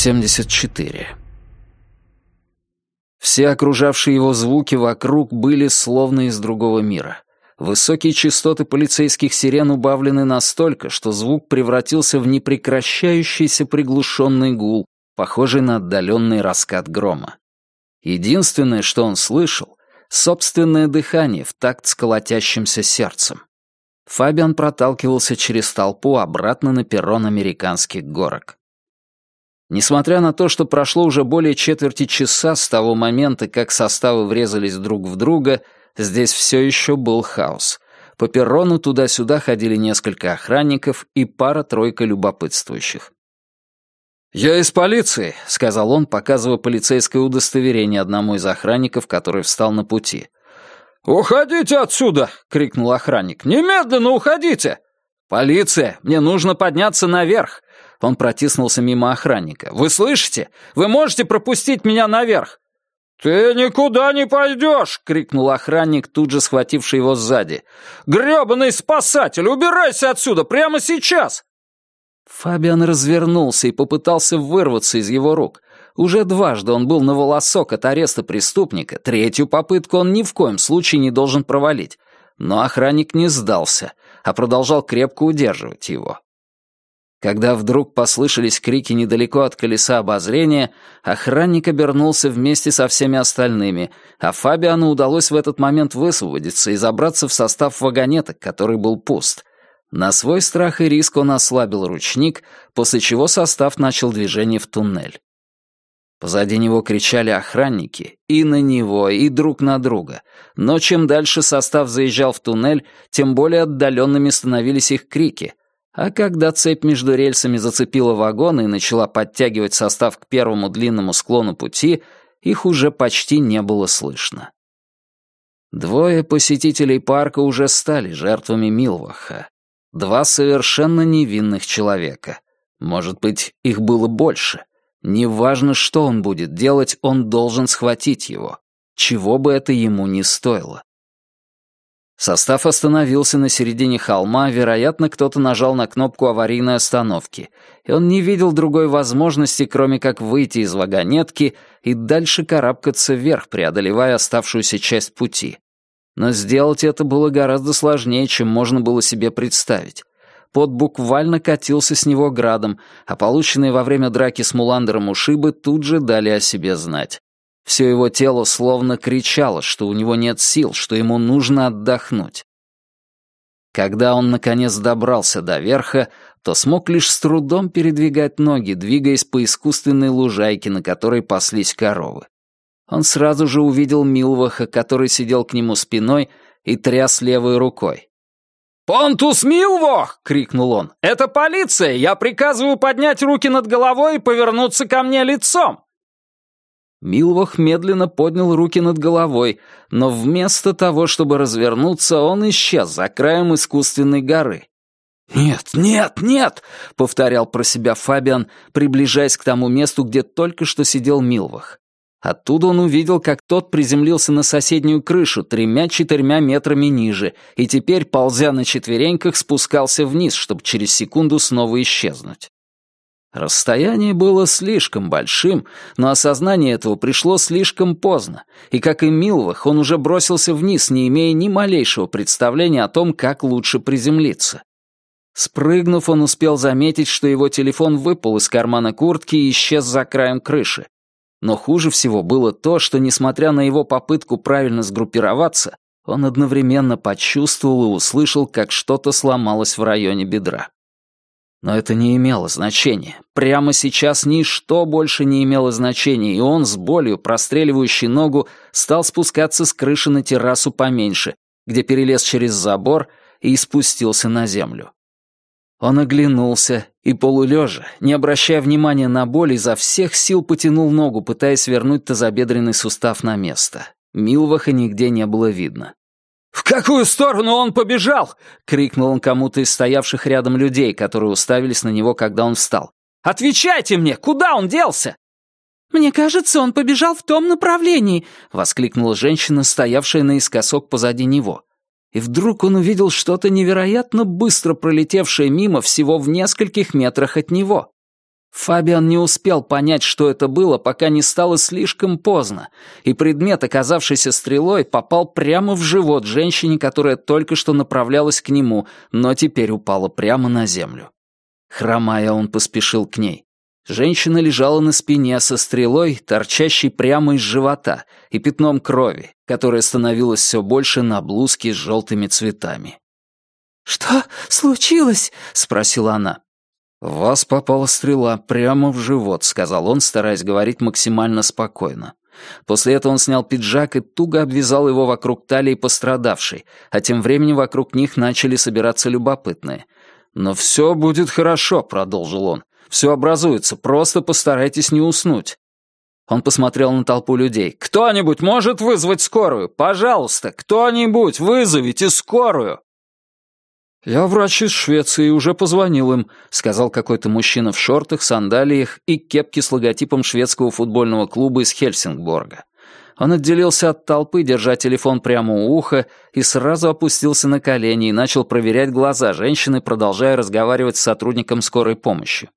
74. Все окружавшие его звуки вокруг были словно из другого мира. Высокие частоты полицейских сирен убавлены настолько, что звук превратился в непрекращающийся приглушенный гул, похожий на отдаленный раскат грома. Единственное, что он слышал — собственное дыхание в такт с колотящимся сердцем. Фабиан проталкивался через толпу обратно на перрон американских горок. Несмотря на то, что прошло уже более четверти часа с того момента, как составы врезались друг в друга, здесь все еще был хаос. По перрону туда-сюда ходили несколько охранников и пара-тройка любопытствующих. «Я из полиции», — сказал он, показывая полицейское удостоверение одному из охранников, который встал на пути. «Уходите отсюда!» — крикнул охранник. «Немедленно уходите!» «Полиция! Мне нужно подняться наверх! Он протиснулся мимо охранника. «Вы слышите? Вы можете пропустить меня наверх?» «Ты никуда не пойдешь!» — крикнул охранник, тут же схвативший его сзади. «Гребаный спасатель! Убирайся отсюда прямо сейчас!» Фабиан развернулся и попытался вырваться из его рук. Уже дважды он был на волосок от ареста преступника, третью попытку он ни в коем случае не должен провалить. Но охранник не сдался, а продолжал крепко удерживать его. Когда вдруг послышались крики недалеко от колеса обозрения, охранник обернулся вместе со всеми остальными, а Фабиану удалось в этот момент высвободиться и забраться в состав вагонеток, который был пуст. На свой страх и риск он ослабил ручник, после чего состав начал движение в туннель. Позади него кричали охранники, и на него, и друг на друга. Но чем дальше состав заезжал в туннель, тем более отдаленными становились их крики — а когда цепь между рельсами зацепила вагоны и начала подтягивать состав к первому длинному склону пути, их уже почти не было слышно. Двое посетителей парка уже стали жертвами Милваха. Два совершенно невинных человека. Может быть, их было больше. Неважно, что он будет делать, он должен схватить его. Чего бы это ему ни стоило. Состав остановился на середине холма, вероятно, кто-то нажал на кнопку аварийной остановки, и он не видел другой возможности, кроме как выйти из вагонетки и дальше карабкаться вверх, преодолевая оставшуюся часть пути. Но сделать это было гораздо сложнее, чем можно было себе представить. Пот буквально катился с него градом, а полученные во время драки с Муландером ушибы тут же дали о себе знать. Все его тело словно кричало, что у него нет сил, что ему нужно отдохнуть. Когда он, наконец, добрался до верха, то смог лишь с трудом передвигать ноги, двигаясь по искусственной лужайке, на которой паслись коровы. Он сразу же увидел Милваха, который сидел к нему спиной и тряс левой рукой. «Понтус Милвох!» — крикнул он. «Это полиция! Я приказываю поднять руки над головой и повернуться ко мне лицом!» Милвох медленно поднял руки над головой, но вместо того, чтобы развернуться, он исчез за краем искусственной горы. «Нет, нет, нет!» — повторял про себя Фабиан, приближаясь к тому месту, где только что сидел Милвах. Оттуда он увидел, как тот приземлился на соседнюю крышу тремя-четырьмя метрами ниже и теперь, ползя на четвереньках, спускался вниз, чтобы через секунду снова исчезнуть. Расстояние было слишком большим, но осознание этого пришло слишком поздно, и, как и Милвах, он уже бросился вниз, не имея ни малейшего представления о том, как лучше приземлиться. Спрыгнув, он успел заметить, что его телефон выпал из кармана куртки и исчез за краем крыши. Но хуже всего было то, что, несмотря на его попытку правильно сгруппироваться, он одновременно почувствовал и услышал, как что-то сломалось в районе бедра. Но это не имело значения. Прямо сейчас ничто больше не имело значения, и он с болью, простреливающий ногу, стал спускаться с крыши на террасу поменьше, где перелез через забор и спустился на землю. Он оглянулся и, полулежа, не обращая внимания на боль, изо всех сил потянул ногу, пытаясь вернуть тазобедренный сустав на место. Милваха нигде не было видно. «В какую сторону он побежал?» — крикнул он кому-то из стоявших рядом людей, которые уставились на него, когда он встал. «Отвечайте мне, куда он делся?» «Мне кажется, он побежал в том направлении», — воскликнула женщина, стоявшая наискосок позади него. И вдруг он увидел что-то невероятно быстро пролетевшее мимо всего в нескольких метрах от него. Фабиан не успел понять, что это было, пока не стало слишком поздно, и предмет, оказавшийся стрелой, попал прямо в живот женщине, которая только что направлялась к нему, но теперь упала прямо на землю. Хромая, он поспешил к ней. Женщина лежала на спине со стрелой, торчащей прямо из живота, и пятном крови, которое становилось все больше на блузке с желтыми цветами. «Что случилось?» — спросила она. «В вас попала стрела прямо в живот», — сказал он, стараясь говорить максимально спокойно. После этого он снял пиджак и туго обвязал его вокруг талии пострадавшей, а тем временем вокруг них начали собираться любопытные. «Но все будет хорошо», — продолжил он. «Все образуется, просто постарайтесь не уснуть». Он посмотрел на толпу людей. «Кто-нибудь может вызвать скорую? Пожалуйста, кто-нибудь вызовите скорую!» «Я врач из Швеции уже позвонил им», — сказал какой-то мужчина в шортах, сандалиях и кепке с логотипом шведского футбольного клуба из Хельсингборга. Он отделился от толпы, держа телефон прямо у уха, и сразу опустился на колени и начал проверять глаза женщины, продолжая разговаривать с сотрудником скорой помощи.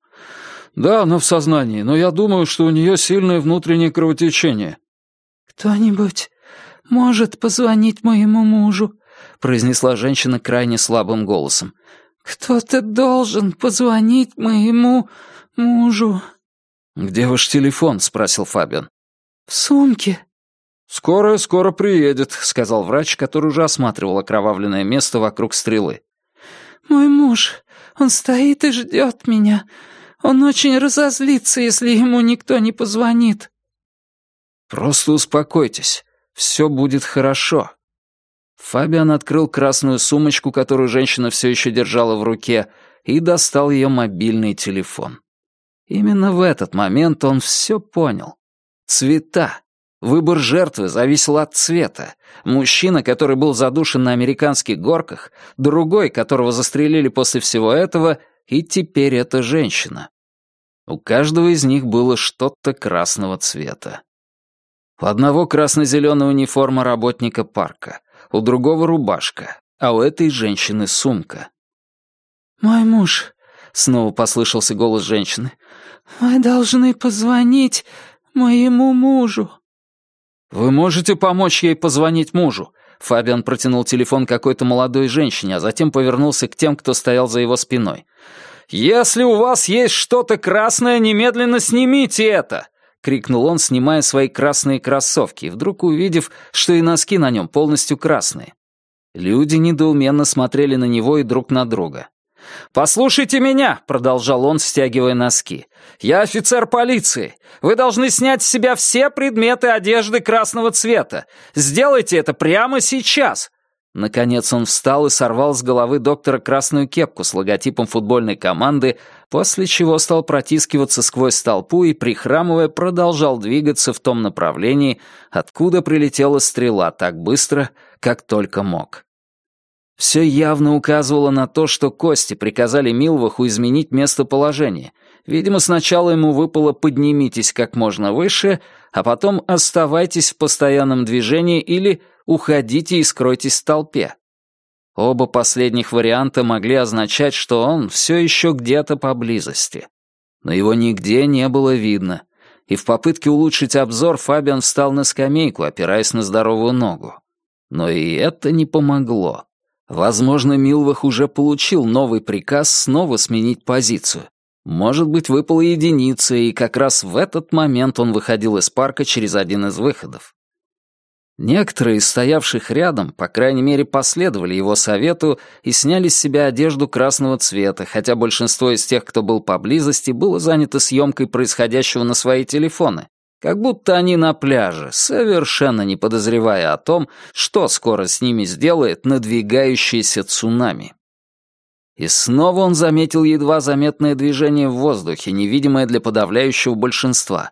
«Да, она в сознании, но я думаю, что у нее сильное внутреннее кровотечение». «Кто-нибудь может позвонить моему мужу?» — произнесла женщина крайне слабым голосом. «Кто-то должен позвонить моему мужу». «Где ваш телефон?» — спросил Фабиан. «В сумке». «Скоро, скоро приедет», — сказал врач, который уже осматривал окровавленное место вокруг стрелы. «Мой муж, он стоит и ждет меня. Он очень разозлится, если ему никто не позвонит». «Просто успокойтесь. Все будет хорошо», Фабиан открыл красную сумочку, которую женщина все еще держала в руке, и достал ее мобильный телефон. Именно в этот момент он все понял. Цвета. Выбор жертвы зависел от цвета. Мужчина, который был задушен на американских горках, другой, которого застрелили после всего этого, и теперь эта женщина. У каждого из них было что-то красного цвета. У одного красно-зеленая униформа работника парка у другого рубашка, а у этой женщины сумка. «Мой муж», — снова послышался голос женщины, — «вы должны позвонить моему мужу». «Вы можете помочь ей позвонить мужу?» Фабиан протянул телефон какой-то молодой женщине, а затем повернулся к тем, кто стоял за его спиной. «Если у вас есть что-то красное, немедленно снимите это! Крикнул он, снимая свои красные кроссовки, вдруг увидев, что и носки на нем полностью красные. Люди недоуменно смотрели на него и друг на друга. «Послушайте меня», — продолжал он, стягивая носки. «Я офицер полиции. Вы должны снять с себя все предметы одежды красного цвета. Сделайте это прямо сейчас. Наконец он встал и сорвал с головы доктора красную кепку с логотипом футбольной команды, после чего стал протискиваться сквозь толпу и, прихрамывая, продолжал двигаться в том направлении, откуда прилетела стрела так быстро, как только мог. Все явно указывало на то, что Кости приказали Милваху изменить местоположение. Видимо, сначала ему выпало «поднимитесь как можно выше», а потом «оставайтесь в постоянном движении» или уходите и скройтесь в толпе. Оба последних варианта могли означать, что он все еще где-то поблизости. Но его нигде не было видно, и в попытке улучшить обзор Фабиан встал на скамейку, опираясь на здоровую ногу. Но и это не помогло. Возможно, Милвах уже получил новый приказ снова сменить позицию. Может быть, выпала единица, и как раз в этот момент он выходил из парка через один из выходов. Некоторые из стоявших рядом, по крайней мере, последовали его совету и сняли с себя одежду красного цвета, хотя большинство из тех, кто был поблизости, было занято съемкой происходящего на свои телефоны, как будто они на пляже, совершенно не подозревая о том, что скоро с ними сделает надвигающееся цунами. И снова он заметил едва заметное движение в воздухе, невидимое для подавляющего большинства,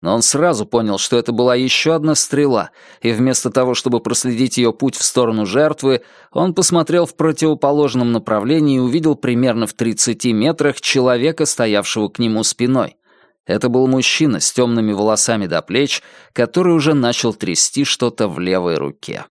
но он сразу понял, что это была еще одна стрела, и вместо того, чтобы проследить ее путь в сторону жертвы, он посмотрел в противоположном направлении и увидел примерно в 30 метрах человека, стоявшего к нему спиной. Это был мужчина с темными волосами до плеч, который уже начал трясти что-то в левой руке.